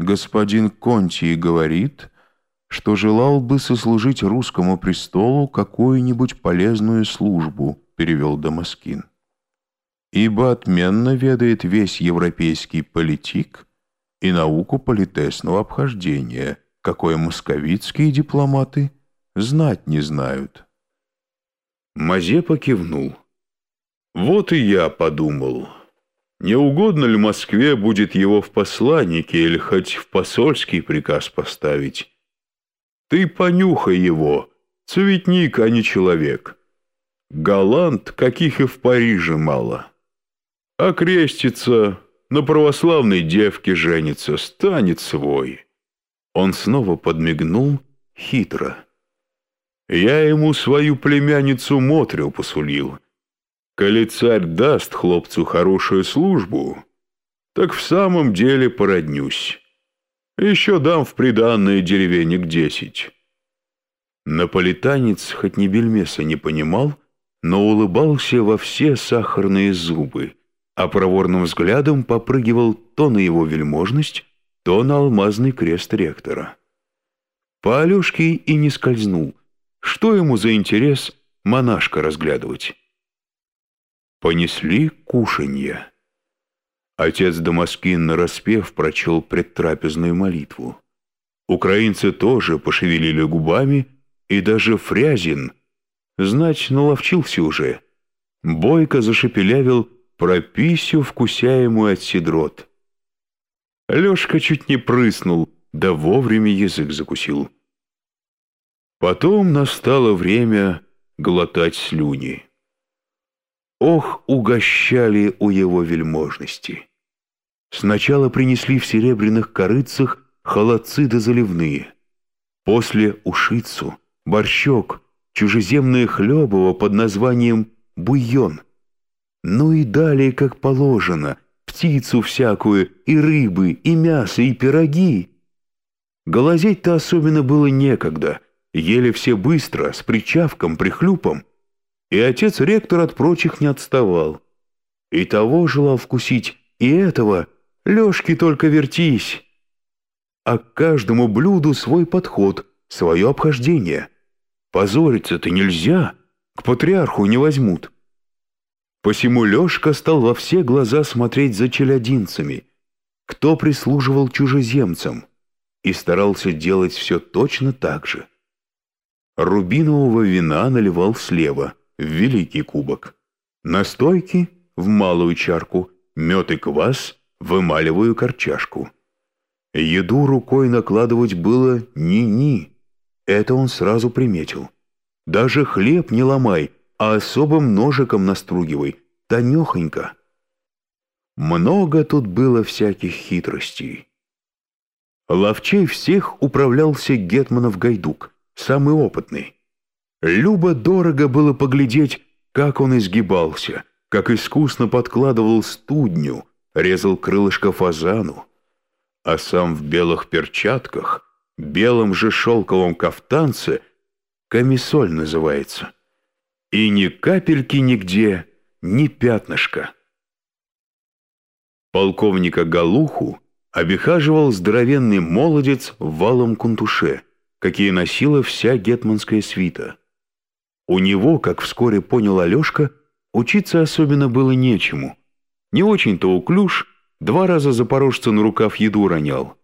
господин Конти говорит, что желал бы сослужить русскому престолу какую-нибудь полезную службу, перевел Дамаскин. Ибо отменно ведает весь европейский политик и науку политесного обхождения, какое московитские дипломаты знать не знают. Мазепа кивнул. «Вот и я подумал». Не угодно ли Москве будет его в посланники или хоть в посольский приказ поставить? Ты понюхай его, цветник, а не человек. Галант, каких и в Париже мало. А крестится, на православной девке женится, станет свой. Он снова подмигнул хитро. Я ему свою племянницу Мотрю посулил — Коли царь даст хлопцу хорошую службу, так в самом деле породнюсь. Еще дам в приданное деревенек десять». Наполитанец хоть ни бельмеса не понимал, но улыбался во все сахарные зубы, а проворным взглядом попрыгивал то на его вельможность, то на алмазный крест ректора. По Алешке и не скользнул. Что ему за интерес монашка разглядывать? Понесли кушанье. Отец Дамаскин нараспев прочел предтрапезную молитву. Украинцы тоже пошевелили губами, и даже Фрязин, знать, наловчился уже, бойко зашепелявил про писю, вкусяемую от седрот. Лешка чуть не прыснул, да вовремя язык закусил. Потом настало время глотать слюни. Ох, угощали у его вельможности. Сначала принесли в серебряных корыцах холодцы да заливные. После ушицу, борщок, чужеземное хлебово под названием буйон. Ну и далее, как положено, птицу всякую, и рыбы, и мясо, и пироги. Голозеть-то особенно было некогда, ели все быстро, с причавком, прихлюпом, и отец-ректор от прочих не отставал. И того желал вкусить, и этого, Лешки только вертись. А к каждому блюду свой подход, свое обхождение. Позориться-то нельзя, к патриарху не возьмут. Посему Лешка стал во все глаза смотреть за челядинцами, кто прислуживал чужеземцам, и старался делать все точно так же. Рубинового вина наливал слева — в великий кубок. Настойки в малую чарку, мед и квас в эмалевую корчашку. Еду рукой накладывать было ни-ни. Это он сразу приметил. Даже хлеб не ломай, а особым ножиком настругивай, тонехонько. Много тут было всяких хитростей. Ловчей всех управлялся Гетманов Гайдук, самый опытный. Любо дорого было поглядеть, как он изгибался, как искусно подкладывал студню, резал крылышко фазану, а сам в белых перчатках, белом же шелковом кафтанце, комиссоль называется, и ни капельки нигде, ни пятнышка. Полковника Галуху обихаживал здоровенный молодец в валом кунтуше, какие носила вся гетманская свита. У него, как вскоре понял Алешка, учиться особенно было нечему. Не очень-то уклюж, два раза запорожца на рукав еду ронял.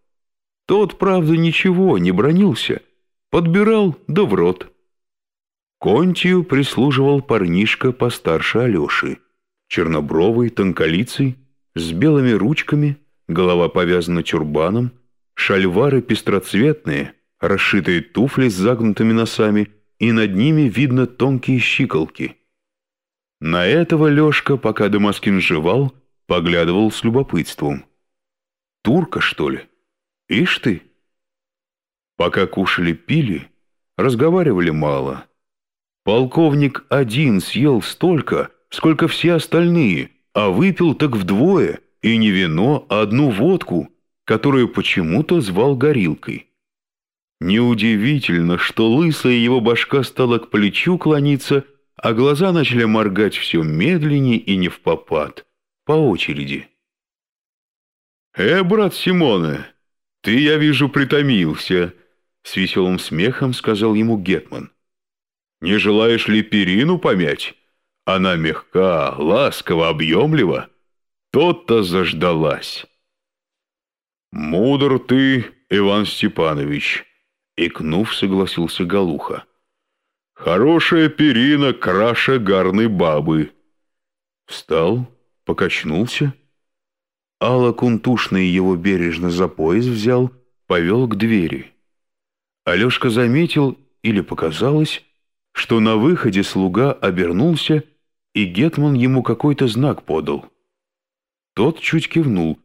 Тот, правда, ничего, не бронился, подбирал да в рот. Контию прислуживал парнишка постарше Алеши, чернобровый, тонколицый, с белыми ручками, голова повязана тюрбаном, шальвары пестроцветные, расшитые туфли с загнутыми носами — и над ними видно тонкие щиколки. На этого Лешка, пока Дамаскин жевал, поглядывал с любопытством. «Турка, что ли? Ишь ты!» Пока кушали-пили, разговаривали мало. Полковник один съел столько, сколько все остальные, а выпил так вдвое, и не вино, а одну водку, которую почему-то звал горилкой. Неудивительно, что лысая его башка стала к плечу клониться, а глаза начали моргать все медленнее и не в попад, по очереди. «Э, брат Симоне, «Ты, я вижу, притомился», — с веселым смехом сказал ему Гетман. «Не желаешь ли перину помять? Она мягка, ласкова, объемлива. Тот-то заждалась». «Мудр ты, Иван Степанович», — икнув, согласился Галуха. «Хорошая перина краше гарной бабы». Встал, покачнулся. Алла Кунтушный его бережно за пояс взял, повел к двери. Алешка заметил, или показалось, что на выходе слуга обернулся, и Гетман ему какой-то знак подал. Тот чуть кивнул,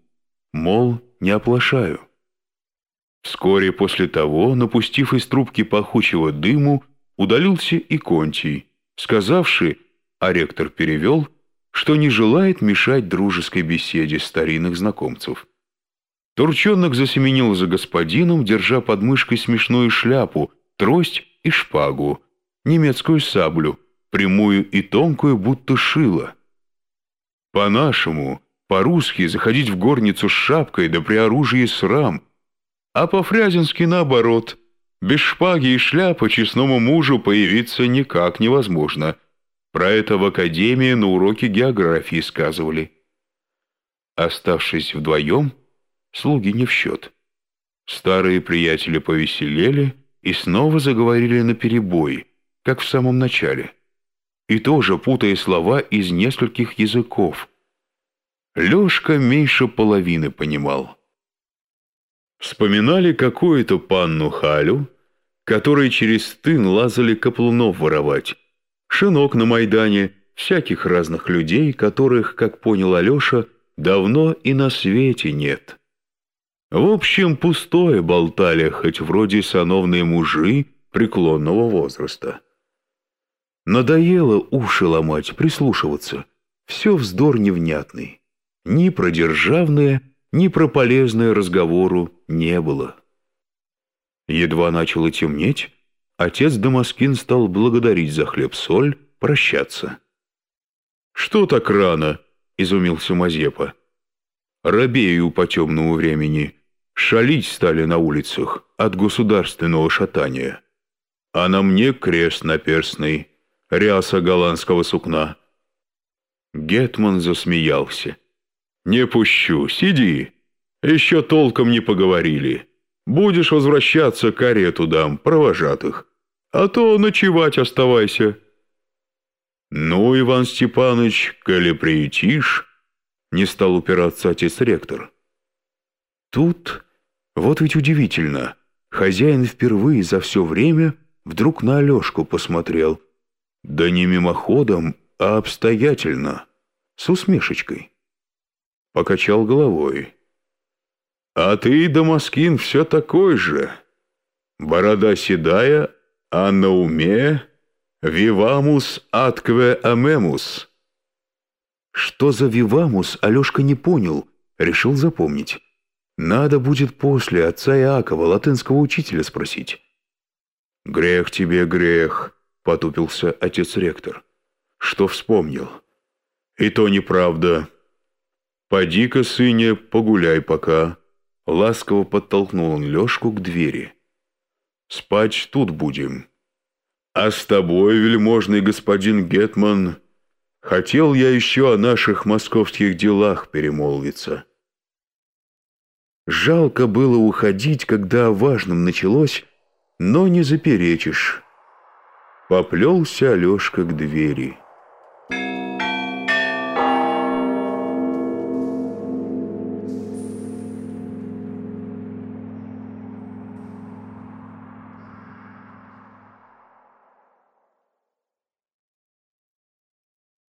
мол, не оплошаю. Вскоре после того, напустив из трубки пахучего дыму, удалился и Контий, сказавший, а ректор перевел, что не желает мешать дружеской беседе старинных знакомцев. Турчонок засеменил за господином, держа под мышкой смешную шляпу, трость и шпагу, немецкую саблю, прямую и тонкую, будто шило. По-нашему, по-русски заходить в горницу с шапкой, да при оружии срам, а по-фрязински наоборот, без шпаги и шляпы честному мужу появиться никак невозможно. Про это в академии на уроке географии сказывали. Оставшись вдвоем, слуги не в счет. Старые приятели повеселели и снова заговорили наперебой, как в самом начале. И тоже путая слова из нескольких языков. Лешка меньше половины понимал. Вспоминали какую-то панну Халю, которой через тын лазали каплунов воровать, шинок на Майдане, всяких разных людей, которых, как понял Алеша, давно и на свете нет. В общем, пустое болтали, хоть вроде сановные мужи преклонного возраста. Надоело уши ломать, прислушиваться. Все вздор невнятный. Ни про державное, ни про полезное разговору не было. Едва начало темнеть, отец Дамаскин стал благодарить за хлеб-соль, прощаться. «Что так рано?» — изумился Мазепа. «Робею по темному времени. Шалить стали на улицах от государственного шатания. А на мне крест наперстный, ряса голландского сукна». Гетман засмеялся. «Не пущу, сиди. Еще толком не поговорили. Будешь возвращаться, карету дам, провожатых. А то ночевать оставайся». «Ну, Иван Степанович, коли приютишь...» Не стал упираться отец-ректор. Тут, вот ведь удивительно, хозяин впервые за все время вдруг на Алешку посмотрел. Да не мимоходом, а обстоятельно, с усмешечкой. Покачал головой. «А ты, Дамаскин, все такой же. Борода седая, а на уме «Вивамус аткве амемус». Что за «вивамус» Алешка не понял, решил запомнить. Надо будет после отца Иакова, латынского учителя, спросить. «Грех тебе, грех», — потупился отец-ректор. «Что вспомнил?» «И то неправда. Поди-ка, сыне, погуляй пока». Ласково подтолкнул он Лешку к двери. «Спать тут будем. А с тобой, вельможный господин Гетман, хотел я еще о наших московских делах перемолвиться». Жалко было уходить, когда о важном началось, но не заперечишь. Поплелся Алешка к двери.